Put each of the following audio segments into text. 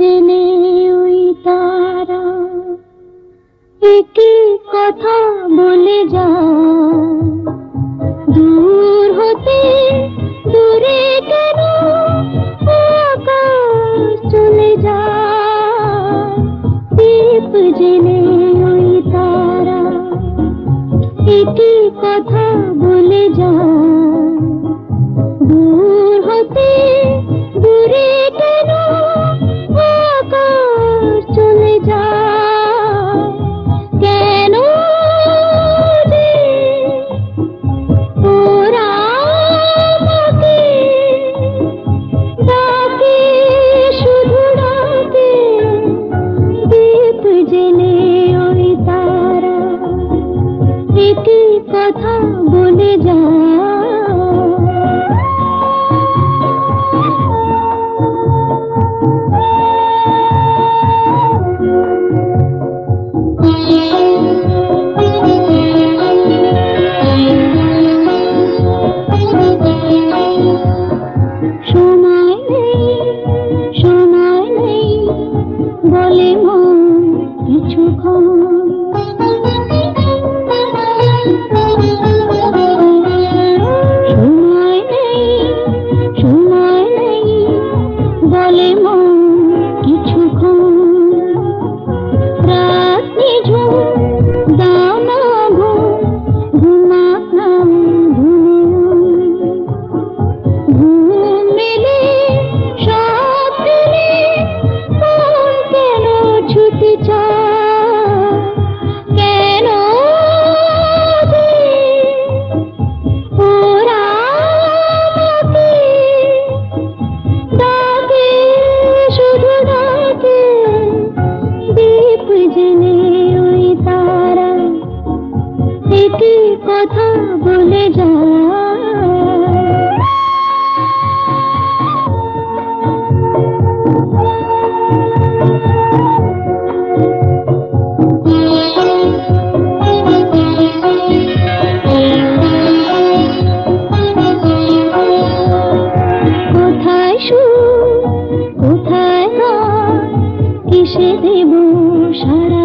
জেনে ওই তারা একই কথা বলে যা দূর হতে দূরে কেন চলে যা দীপ জেনে ওই তারা একই কথা বলে যা দূর হতে দূরে একই কথা বলে যায় বলে মন কথা বলে যায় কোথায় সারা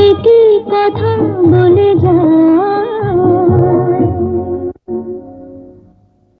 একই কথা বলে যা